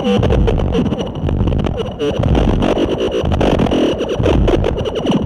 ハハハハハ!